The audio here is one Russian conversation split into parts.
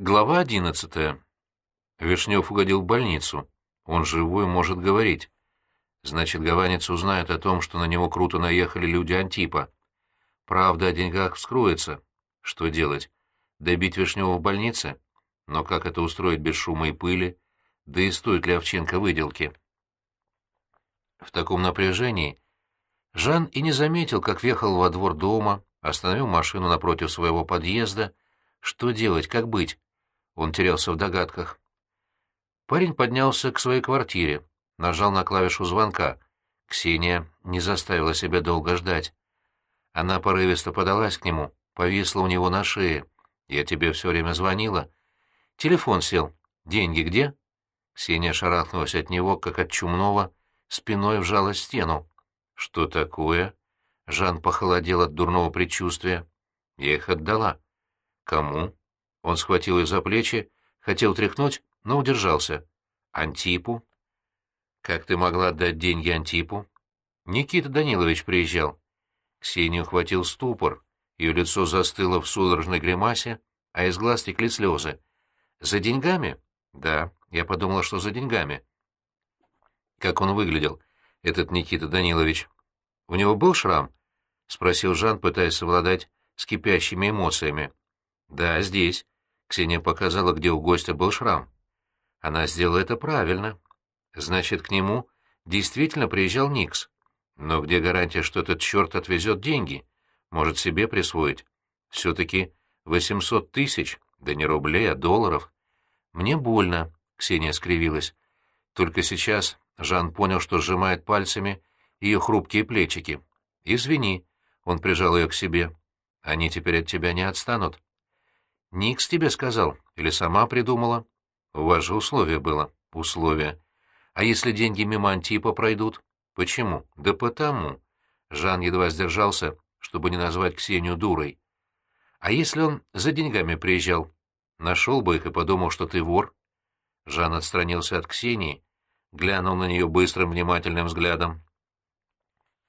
Глава одиннадцатая. Вишнев угодил в больницу. Он живой, может говорить. Значит, гаванец узнает о том, что на него круто наехали люди Антипа. Правда о деньгах вскроется. Что делать? Добить Вишнева в больнице? Но как это устроить без шума и пыли? Да и стоит ли Овченко выделки? В таком напряжении Жан и не заметил, как въехал во двор дома, остановил машину напротив своего подъезда. Что делать, как быть? Он терялся в догадках. Парень поднялся к своей квартире, нажал на клавишу звонка. Ксения не заставила себя долго ждать. Она порывисто подалась к нему, повисла у него на шее. «Я тебе все время звонила». «Телефон сел. Деньги где?» Ксения шарахнулась от него, как от чумного, спиной вжала стену. «Что такое?» Жан похолодел от дурного предчувствия. «Я их отдала». «Кому?» Он схватил ее за плечи, хотел тряхнуть, но удержался. «Антипу?» «Как ты могла отдать деньги Антипу?» «Никита Данилович приезжал». Ксению хватил ступор, ее лицо застыло в судорожной гримасе, а из глаз текли слезы. «За деньгами?» «Да, я подумала, что за деньгами». «Как он выглядел, этот Никита Данилович?» «У него был шрам?» — спросил Жан, пытаясь совладать с кипящими эмоциями. «Да, здесь». Ксения показала, где у гостя был шрам. Она сделала это правильно. Значит, к нему действительно приезжал Никс. Но где гарантия, что этот черт отвезет деньги? Может, себе присвоить? Все-таки восемьсот тысяч, да не рублей, а долларов. Мне больно, — Ксения скривилась. Только сейчас Жан понял, что сжимает пальцами ее хрупкие плечики. «Извини», — он прижал ее к себе. «Они теперь от тебя не отстанут». Никс тебе сказал или сама придумала? У вас же условие было. Условие. А если деньги мимо Антипа пройдут? Почему? Да потому. Жан едва сдержался, чтобы не назвать Ксению дурой. А если он за деньгами приезжал? Нашел бы их и подумал, что ты вор. Жан отстранился от Ксении, глянул на нее быстрым внимательным взглядом.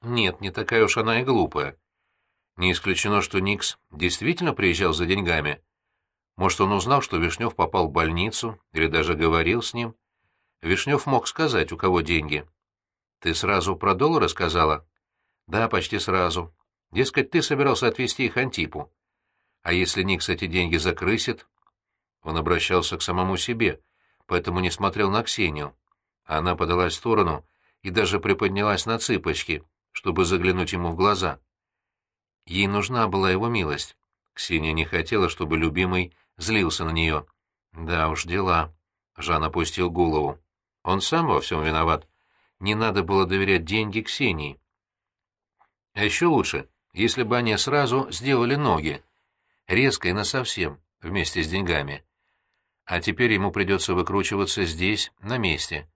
Нет, не такая уж она и глупая. Не исключено, что Никс действительно приезжал за деньгами. Может, он узнал, что Вишнев попал в больницу, или даже говорил с ним. Вишнев мог сказать, у кого деньги. «Ты сразу про доллары сказала?» «Да, почти сразу. Дескать, ты собирался отвезти их Антипу. А если Никс эти деньги закрысит?» Он обращался к самому себе, поэтому не смотрел на Ксению. Она подалась в сторону и даже приподнялась на цыпочки, чтобы заглянуть ему в глаза. Ей нужна была его милость. Ксения не хотела, чтобы любимый злился на нее. «Да уж, дела». Жан опустил голову. «Он сам во всем виноват. Не надо было доверять деньги Ксении. А еще лучше, если бы они сразу сделали ноги. Резко и насовсем, вместе с деньгами. А теперь ему придется выкручиваться здесь, на месте.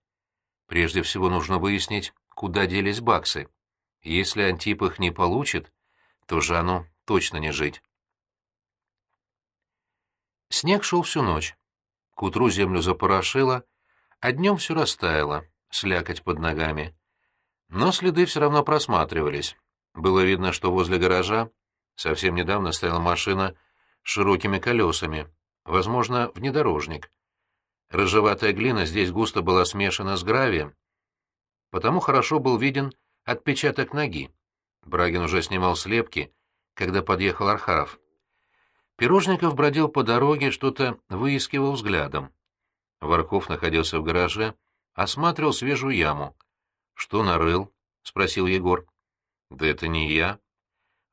Прежде всего нужно выяснить, куда делись баксы. Если Антип их не получит, то Жану точно не жить. Снег шел всю ночь. К утру землю запорошило, а днем все растаяло, слякоть под ногами. Но следы все равно просматривались. Было видно, что возле гаража совсем недавно стояла машина с широкими колесами, возможно, внедорожник. Рыжеватая глина здесь густо была смешана с гравием, потому хорошо был виден отпечаток ноги. Брагин уже снимал слепки, когда подъехал Архаров. Пирожников бродил по дороге, что-то выискивал взглядом. Варков находился в гараже, осматривал свежую яму. «Что нарыл?» — спросил Егор. «Да это не я».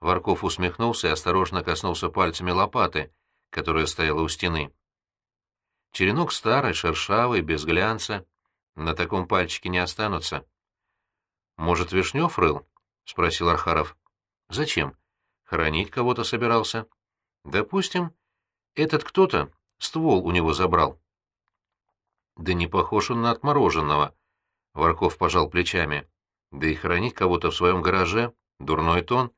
Варков усмехнулся и осторожно коснулся пальцами лопаты, которая стояла у стены. Черенок старый, шершавый, без глянца. На таком пальчике не останутся. «Может, Вишнев рыл?» — спросил Архаров. «Зачем? Хоронить кого-то собирался?» Допустим, этот кто-то ствол у него забрал. Да не похож он на отмороженного. Варков пожал плечами. Да и хранить кого-то в своем гараже — дурной тон.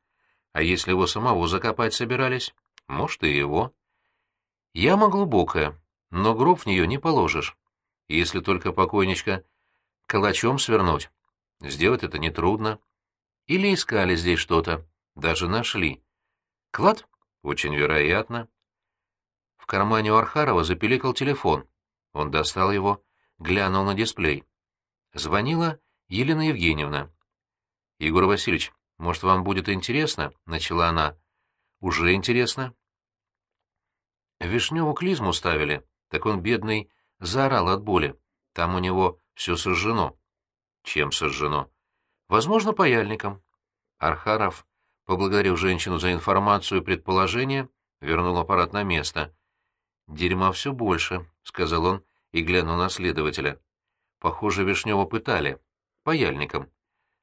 А если его самого закопать собирались? Может, и его. Яма глубокая, но гроб в нее не положишь. Если только покойничка калачом свернуть. Сделать это нетрудно. Или искали здесь что-то, даже нашли. Клад? Очень вероятно. В кармане у Архарова запеликал телефон. Он достал его, глянул на дисплей. Звонила Елена Евгеньевна. «Егор Васильевич, может, вам будет интересно?» — начала она. «Уже интересно». Вишневу клизму ставили, так он, бедный, заорал от боли. Там у него все сожжено. Чем сожжено? Возможно, паяльником. Архаров, поблагодарив женщину за информацию и предположение, вернул аппарат на место. «Дерьма все больше», — сказал он и глянул на следователя. «Похоже, Вишнева пытали. Паяльником».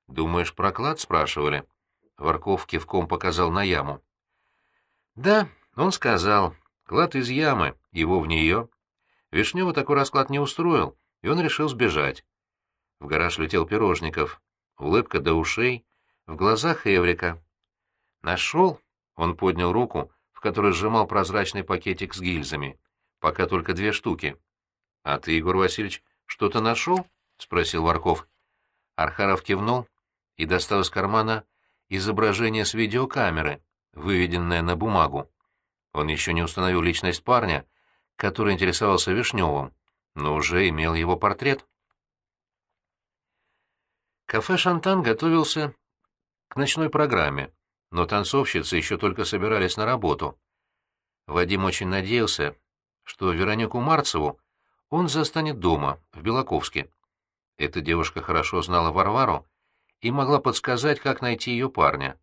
«Думаешь, проклад?» — спрашивали. Варков кивком показал на яму. «Да, он сказал. Клад из ямы, его в нее». Вишнева такой расклад не устроил, и он решил сбежать. В гараж летел Пирожников. Улыбка до ушей, в глазах Эврика. «Нашел?» — он поднял руку, в которой сжимал прозрачный пакетик с гильзами. «Пока только две штуки». «А ты, Егор Васильевич, что-то нашел?» — спросил Варков. Архаров кивнул и достал из кармана изображение с видеокамеры, выведенное на бумагу. Он еще не установил личность парня, который интересовался Вишневым, но уже имел его портрет. Кафе «Шантан» готовился к ночной программе, но танцовщицы еще только собирались на работу. Вадим очень надеялся, что Веронику Марцеву он застанет дома, в Белаковске. Эта девушка хорошо знала Варвару и могла подсказать, как найти ее парня.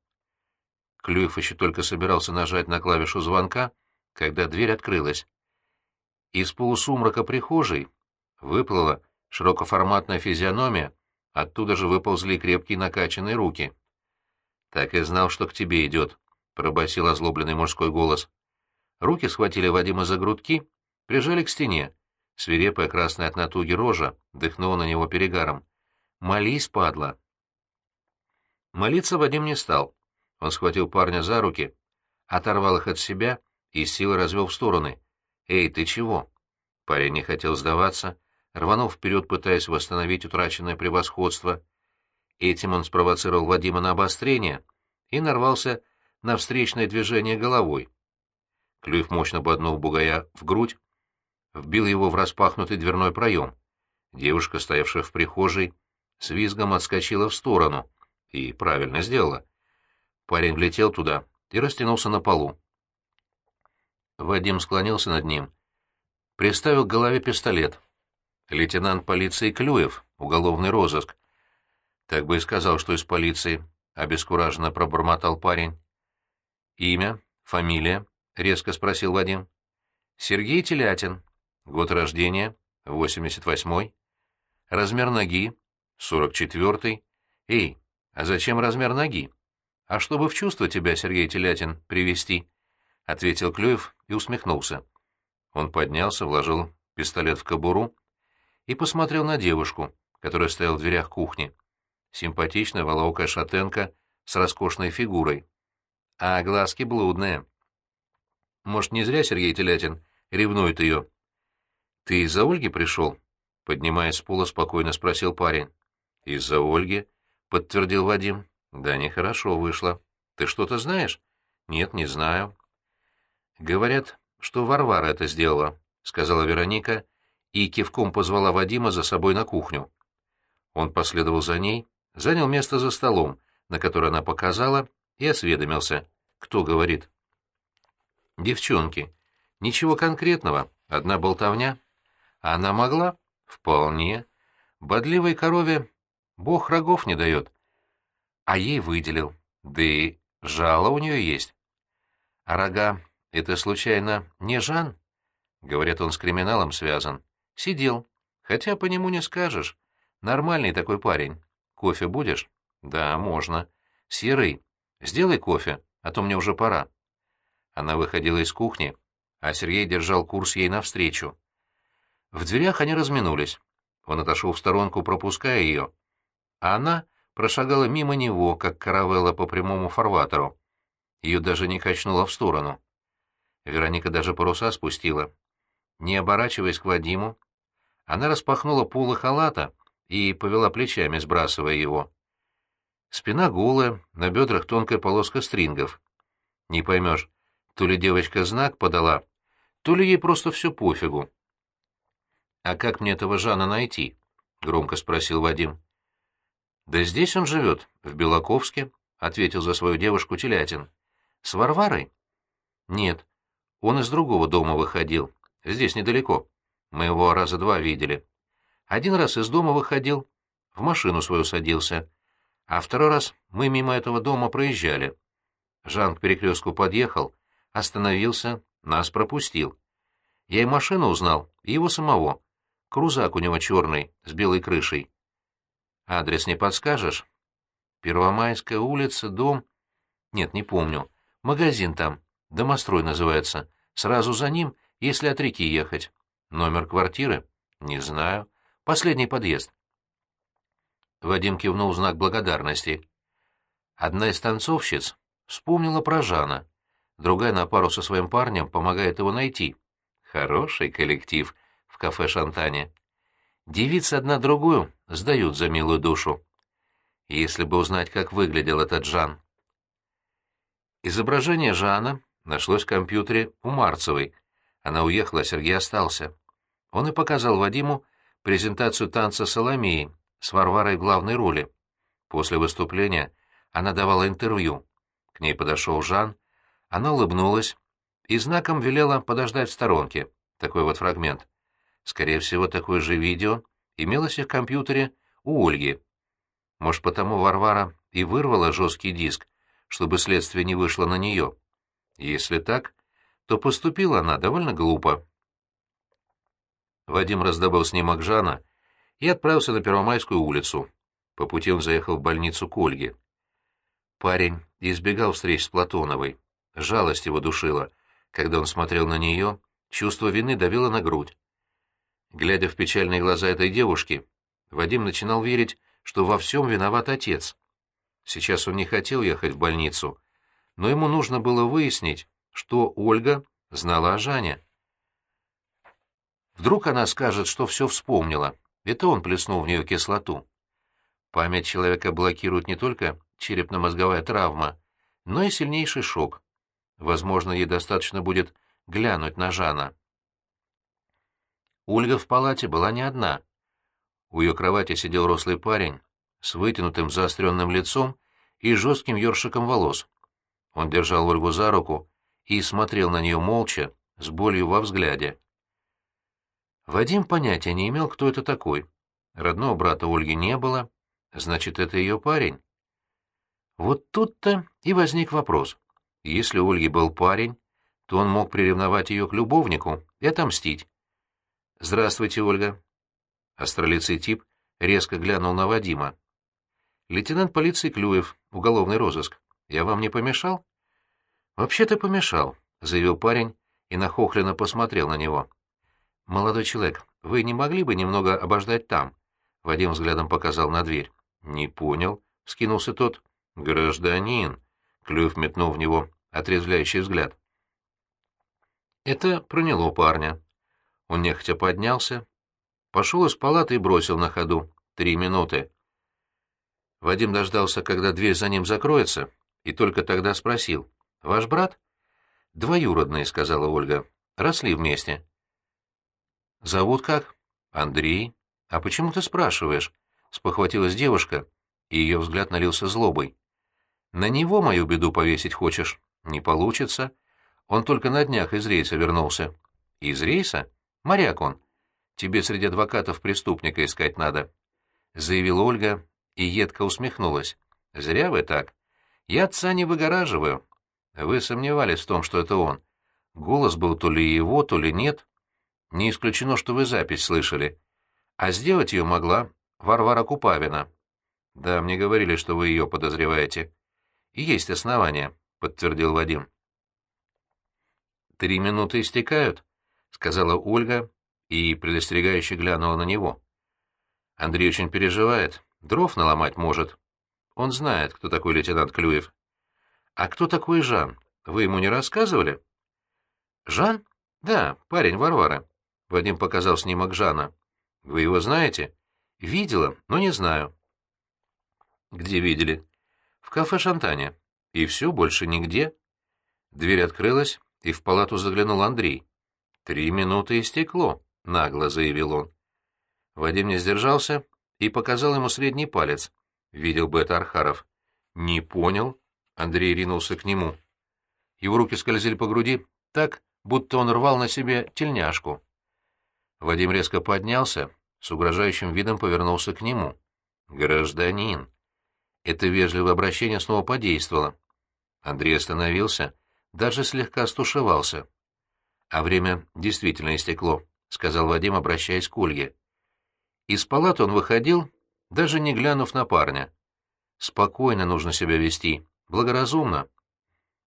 Клюев еще только собирался нажать на клавишу звонка, когда дверь открылась. Из полусумрака прихожей выплыла широкоформатная физиономия Оттуда же выползли крепкие накачанные руки. «Так и знал, что к тебе идет», — пробасил озлобленный мужской голос. Руки схватили Вадима за грудки, прижали к стене. Свирепая красная от натуги рожа дыхнула на него перегаром. «Молись, падла!» Молиться Вадим не стал. Он схватил парня за руки, оторвал их от себя и с силой развел в стороны. «Эй, ты чего?» Парень не хотел сдаваться, рванул вперед, пытаясь восстановить утраченное превосходство. Этим он спровоцировал Вадима на обострение и нарвался на встречное движение головой. Клюев мощно боднул бугая в грудь, вбил его в распахнутый дверной проем. Девушка, стоявшая в прихожей, с визгом отскочила в сторону и правильно сделала. Парень влетел туда и растянулся на полу. Вадим склонился над ним, приставил к голове пистолет — Лейтенант полиции Клюев, уголовный розыск. Так бы и сказал, что из полиции, — обескураженно пробормотал парень. Имя, фамилия, — резко спросил Вадим. Сергей Телятин. Год рождения, 88-й. Размер ноги, 44-й. Эй, а зачем размер ноги? А чтобы в чувство тебя, Сергей Телятин, привести, — ответил Клюев и усмехнулся. Он поднялся, вложил пистолет в кобуру и посмотрел на девушку, которая стояла в дверях кухни. Симпатичная воловокая шатенка с роскошной фигурой. А глазки блудные. Может, не зря Сергей Телятин ревнует ее. «Ты из-за Ольги пришел?» Поднимаясь с пола, спокойно спросил парень. «Из-за Ольги?» — подтвердил Вадим. «Да нехорошо вышло. Ты что-то знаешь?» «Нет, не знаю». «Говорят, что Варвара это сделала», — сказала Вероника, и кивком позвала Вадима за собой на кухню. Он последовал за ней, занял место за столом, на которое она показала, и осведомился. Кто говорит? Девчонки. Ничего конкретного, одна болтовня. А она могла? Вполне. Бодливой корове бог рогов не дает. А ей выделил. Да и жало у нее есть. А рога — это, случайно, не Жан? Говорят, он с криминалом связан. Сидел. Хотя по нему не скажешь. Нормальный такой парень. Кофе будешь? Да, можно. Серый, сделай кофе, а то мне уже пора. Она выходила из кухни, а Сергей держал курс ей навстречу. В дверях они разминулись. Он отошел в сторонку, пропуская ее. А она прошагала мимо него, как каравелла по прямому фарватеру. Ее даже не качнуло в сторону. Вероника даже паруса спустила. Не оборачиваясь к Вадиму, она распахнула полы халата и повела плечами, сбрасывая его. Спина голая, на бедрах тонкая полоска стрингов. Не поймешь, то ли девочка знак подала, то ли ей просто все пофигу. «А как мне этого Жана найти?» — громко спросил Вадим. «Да здесь он живет, в Белаковске», — ответил за свою девушку Телятин. «С Варварой?» «Нет, он из другого дома выходил, здесь недалеко. Мы его раза два видели. Один раз из дома выходил, в машину свою садился, а второй раз мы мимо этого дома проезжали. Жан к перекрестку подъехал, остановился, нас пропустил. Я и машину узнал, и его самого. Крузак у него черный, с белой крышей. Адрес не подскажешь? Первомайская улица, дом... Нет, не помню. Магазин там. Домострой называется. Сразу за ним, если от реки ехать. Номер квартиры? Не знаю. Последний подъезд. Вадим кивнул в знак благодарности. Одна из танцовщиц вспомнила про Жана. Другая на пару со своим парнем помогает его найти. Хороший коллектив в кафе «Шантане». Девицы одна другую сдают за милую душу. Если бы узнать, как выглядел этот Жан. Изображение Жана нашлось в компьютере у Марцевой. Она уехала, Сергей остался. Он и показал Вадиму презентацию танца Соломеи с Варварой в главной роли. После выступления она давала интервью. К ней подошел Жан, она улыбнулась и знаком велела подождать в сторонке. Такой вот фрагмент. Скорее всего, такое же видео имелось и в компьютере у Ольги. Может, потому Варвара и вырвала жесткий диск, чтобы следствие не вышло на нее. Если так, то поступила она довольно глупо. Вадим раздобыл снимок Жана и отправился на Первомайскую улицу. По пути он заехал в больницу к Ольге. Парень избегал встреч с Платоновой. Жалость его душила. Когда он смотрел на нее, чувство вины давило на грудь. Глядя в печальные глаза этой девушки, Вадим начинал верить, что во всем виноват отец. Сейчас он не хотел ехать в больницу, но ему нужно было выяснить, что Ольга знала о Жане. Вдруг она скажет, что все вспомнила, это он плеснул в нее кислоту. Память человека блокирует не только черепно-мозговая травма, но и сильнейший шок. Возможно, ей достаточно будет глянуть на Жана. Ольга в палате была не одна. У ее кровати сидел рослый парень с вытянутым заостренным лицом и жестким ёршиком волос. Он держал Ольгу за руку и смотрел на нее молча, с болью во взгляде. Вадим понятия не имел, кто это такой. Родного брата Ольги не было, значит, это ее парень. Вот тут-то и возник вопрос. Если у Ольги был парень, то он мог приревновать ее к любовнику и отомстить. «Здравствуйте, Ольга». Астролицый тип резко глянул на Вадима. «Лейтенант полиции Клюев, уголовный розыск. Я вам не помешал?» «Вообще-то помешал», — заявил парень и нахохленно посмотрел на него. «Молодой человек, вы не могли бы немного обождать там?» Вадим взглядом показал на дверь. «Не понял», — скинулся тот. «Гражданин», — Клюев метнул в него отрезвляющий взгляд. Это проняло парня. Он нехотя поднялся, пошел из палаты и бросил на ходу. Три минуты. Вадим дождался, когда дверь за ним закроется, и только тогда спросил. «Ваш брат?» «Двоюродный», — сказала Ольга. «Росли вместе». «Зовут как?» «Андрей». «А почему ты спрашиваешь?» — спохватилась девушка, и ее взгляд налился злобой. «На него мою беду повесить хочешь?» «Не получится. Он только на днях из рейса вернулся». «Из рейса? Моряк он. Тебе среди адвокатов преступника искать надо», — заявила Ольга и едко усмехнулась. «Зря вы так. Я отца не выгораживаю. Вы сомневались в том, что это он. Голос был то ли его, то ли нет. Не исключено, что вы запись слышали. А сделать ее могла Варвара Купавина. Да, мне говорили, что вы ее подозреваете. И есть основания, — подтвердил Вадим. «Три минуты истекают», — сказала Ольга и предостерегающе глянула на него. Андрей очень переживает, дров наломать может. Он знает, кто такой лейтенант Клюев. «А кто такой Жан? Вы ему не рассказывали?» «Жан? Да, парень Варвара. Вадим показал снимок Жана. «Вы его знаете?» «Видела, но не знаю». «Где видели?» «В кафе «Шантане». «И все, больше нигде?» Дверь открылась, и в палату заглянул Андрей. «Три минуты истекло», — нагло заявил он. Вадим не сдержался и показал ему средний палец. Видел бы это Архаров. «Не понял?» — Андрей ринулся к нему. Его руки скользили по груди так, будто он рвал на себе тельняшку. Вадим резко поднялся, с угрожающим видом повернулся к нему. «Гражданин!» Это вежливое обращение снова подействовало. Андрей остановился, даже слегка стушевался. «А время действительно истекло», — сказал Вадим, обращаясь к Ольге. Из палаты он выходил, даже не глянув на парня. Спокойно нужно себя вести, благоразумно.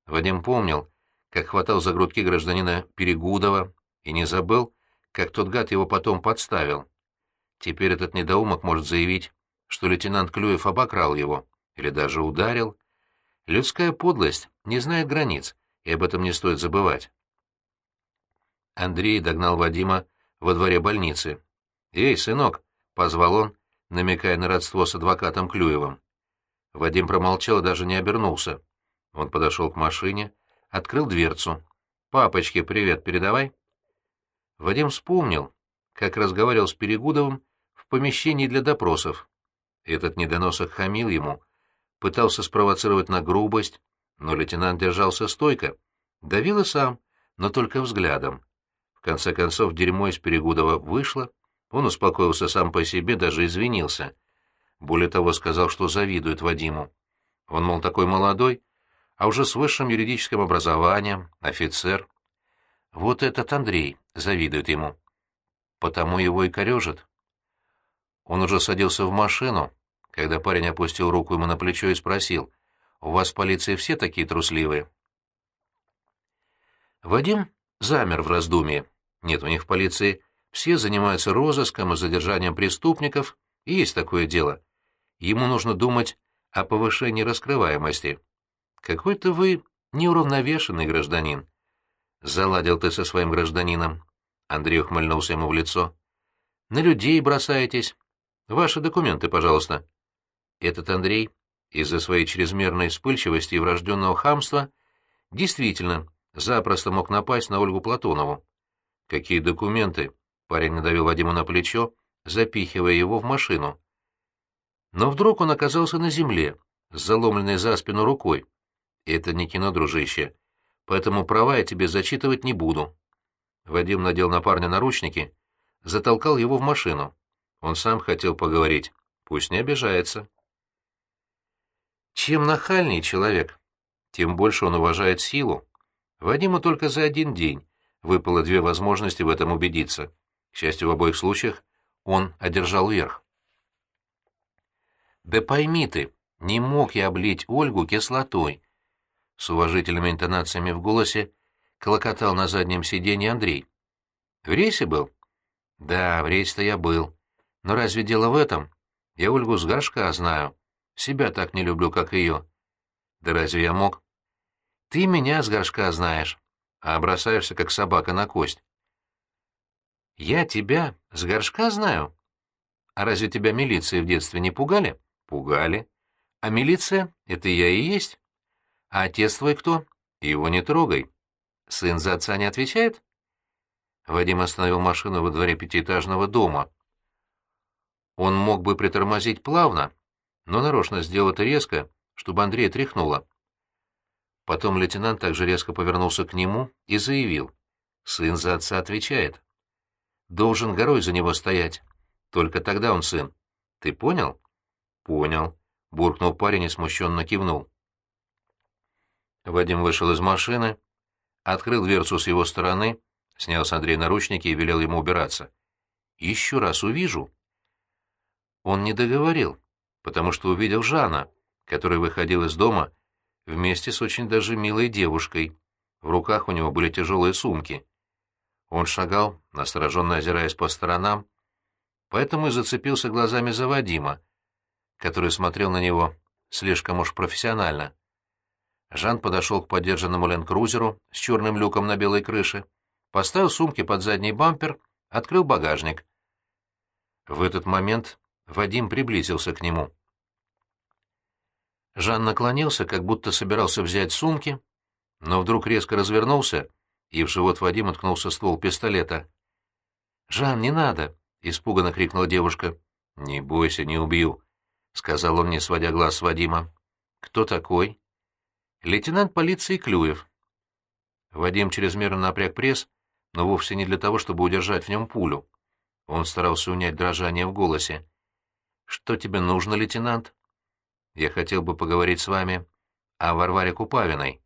Вадим помнил, как хватал за грудки гражданина Перегудова и не забыл, как тот гад его потом подставил. Теперь этот недоумок может заявить, что лейтенант Клюев обокрал его или даже ударил. Людская подлость не знает границ, и об этом не стоит забывать. Андрей догнал Вадима во дворе больницы. «Эй, сынок!» — позвал он, намекая на родство с адвокатом Клюевым. Вадим промолчал и даже не обернулся. Он подошел к машине, открыл дверцу. «Папочке привет передавай». Вадим вспомнил, как разговаривал с Перегудовым в помещении для допросов. Этот недоносок хамил ему, пытался спровоцировать на грубость, но лейтенант держался стойко, давил и сам, но только взглядом. В конце концов, дерьмо из Перегудова вышло, он успокоился сам по себе, даже извинился. Более того, сказал, что завидует Вадиму. Он, мол, такой молодой, а уже с высшим юридическим образованием, офицер. Вот этот Андрей завидует ему. Потому его и корежит. Он уже садился в машину, когда парень опустил руку ему на плечо и спросил, «У вас в полиции все такие трусливые?» Вадим замер в раздумье. Нет, у них в полиции все занимаются розыском и задержанием преступников, и есть такое дело. Ему нужно думать о повышении раскрываемости. Какой-то вы неуравновешенный гражданин. Заладил ты со своим гражданином. Андрей ухмыльнулся ему в лицо. На людей бросаетесь. Ваши документы, пожалуйста. Этот Андрей, из-за своей чрезмерной вспыльчивости и врожденного хамства, действительно запросто мог напасть на Ольгу Платонову. Какие документы? Парень надавил Вадиму на плечо, запихивая его в машину. Но вдруг он оказался на земле, с заломленной за спину рукой. Это не кино, дружище поэтому права я тебе зачитывать не буду. Вадим надел на парня наручники, затолкал его в машину. Он сам хотел поговорить. Пусть не обижается. Чем нахальнее человек, тем больше он уважает силу. Вадиму только за один день выпало две возможности в этом убедиться. К счастью, в обоих случаях он одержал верх. «Да пойми ты, не мог я облить Ольгу кислотой», с уважительными интонациями в голосе колокотал на заднем сиденье Андрей. «В рейсе был?» «Да, в рейсе-то я был. Но разве дело в этом? Я Ольгу с горшка знаю. Себя так не люблю, как ее. Да разве я мог?» «Ты меня с горшка знаешь, а бросаешься, как собака на кость». «Я тебя с горшка знаю? А разве тебя милиции в детстве не пугали?» «Пугали. А милиция — это я и есть?» А отец твой кто? Его не трогай. Сын за отца не отвечает? Вадим остановил машину во дворе пятиэтажного дома. Он мог бы притормозить плавно, но нарочно сделал это резко, чтобы Андрея тряхнуло. Потом лейтенант также резко повернулся к нему и заявил. Сын за отца отвечает. Должен горой за него стоять. Только тогда он сын. Ты понял? Понял. Буркнул парень и смущенно кивнул. Вадим вышел из машины, открыл дверцу с его стороны, снял с Андрея наручники и велел ему убираться. «Еще раз увижу». Он не договорил, потому что увидел Жана, который выходил из дома вместе с очень даже милой девушкой. В руках у него были тяжелые сумки. Он шагал, настороженно озираясь по сторонам, поэтому и зацепился глазами за Вадима, который смотрел на него слишком уж профессионально. Жан подошел к подержанному ленд-крузеру с черным люком на белой крыше, поставил сумки под задний бампер, открыл багажник. В этот момент Вадим приблизился к нему. Жан наклонился, как будто собирался взять сумки, но вдруг резко развернулся и в живот Вадима ткнулся ствол пистолета. «Жан, не надо!» — испуганно крикнула девушка. «Не бойся, не убью», — сказал он, не сводя глаз с Вадима. «Кто такой?» «Лейтенант полиции Клюев». Вадим чрезмерно напряг пресс, но вовсе не для того, чтобы удержать в нем пулю. Он старался унять дрожание в голосе. «Что тебе нужно, лейтенант?» «Я хотел бы поговорить с вами о Варваре Купавиной».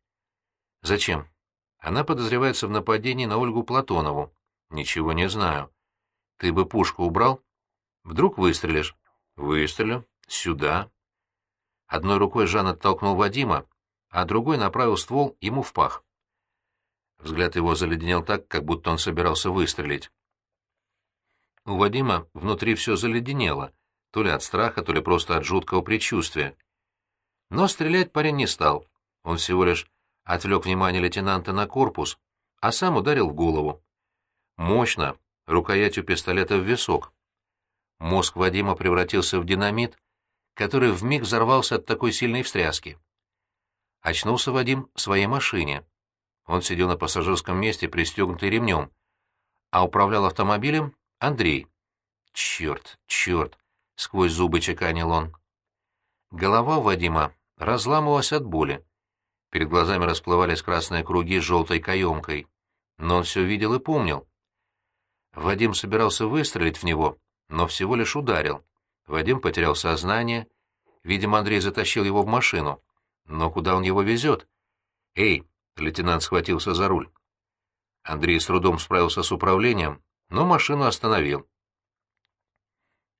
«Зачем?» «Она подозревается в нападении на Ольгу Платонову». «Ничего не знаю». «Ты бы пушку убрал?» «Вдруг выстрелишь?» «Выстрелю. Сюда». Одной рукой Жан оттолкнул Вадима, а другой направил ствол ему в пах. Взгляд его заледенел так, как будто он собирался выстрелить. У Вадима внутри все заледенело, то ли от страха, то ли просто от жуткого предчувствия. Но стрелять парень не стал. Он всего лишь отвлек внимание лейтенанта на корпус, а сам ударил в голову. Мощно, рукоятью пистолета в висок. Мозг Вадима превратился в динамит, который вмиг взорвался от такой сильной встряски. Очнулся Вадим в своей машине. Он сидел на пассажирском месте, пристегнутый ремнем, а управлял автомобилем Андрей. «Черт, черт!» — сквозь зубы чеканил он. Голова Вадима разламывалась от боли. Перед глазами расплывались красные круги с желтой каемкой. Но он все видел и помнил. Вадим собирался выстрелить в него, но всего лишь ударил. Вадим потерял сознание. Видимо, Андрей затащил его в машину. Но куда он его везет? «Эй!» — лейтенант схватился за руль. Андрей с трудом справился с управлением, но машину остановил.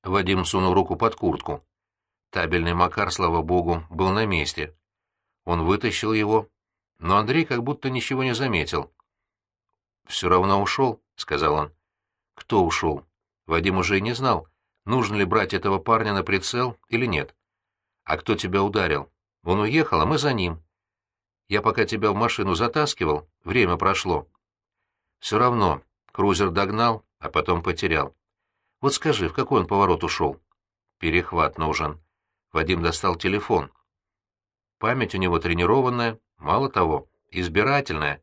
Вадим сунул руку под куртку. Табельный Макар, слава богу, был на месте. Он вытащил его, но Андрей как будто ничего не заметил. «Все равно ушел», — сказал он. «Кто ушел?» Вадим уже и не знал, нужно ли брать этого парня на прицел или нет. «А кто тебя ударил? Он уехал, а мы за ним. Я пока тебя в машину затаскивал, время прошло. Все равно, крузер догнал, а потом потерял. Вот скажи, в какой он поворот ушел? Перехват нужен. Вадим достал телефон. Память у него тренированная, мало того, избирательная.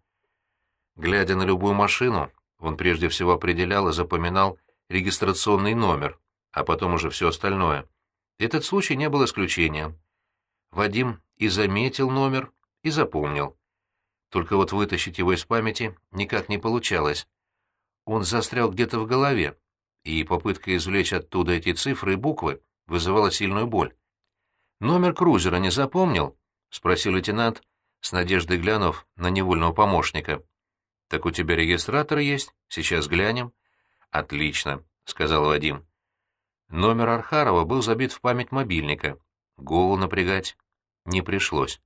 Глядя на любую машину, он прежде всего определял и запоминал регистрационный номер, а потом уже все остальное. Этот случай не был исключением. Вадим и заметил номер, и запомнил. Только вот вытащить его из памяти никак не получалось. Он застрял где-то в голове, и попытка извлечь оттуда эти цифры и буквы вызывала сильную боль. «Номер крузера не запомнил?» — спросил лейтенант, с надеждой глянув на невольного помощника. «Так у тебя регистратор есть? Сейчас глянем». «Отлично», — сказал Вадим. Номер Архарова был забит в память мобильника. Голову напрягать не пришлось.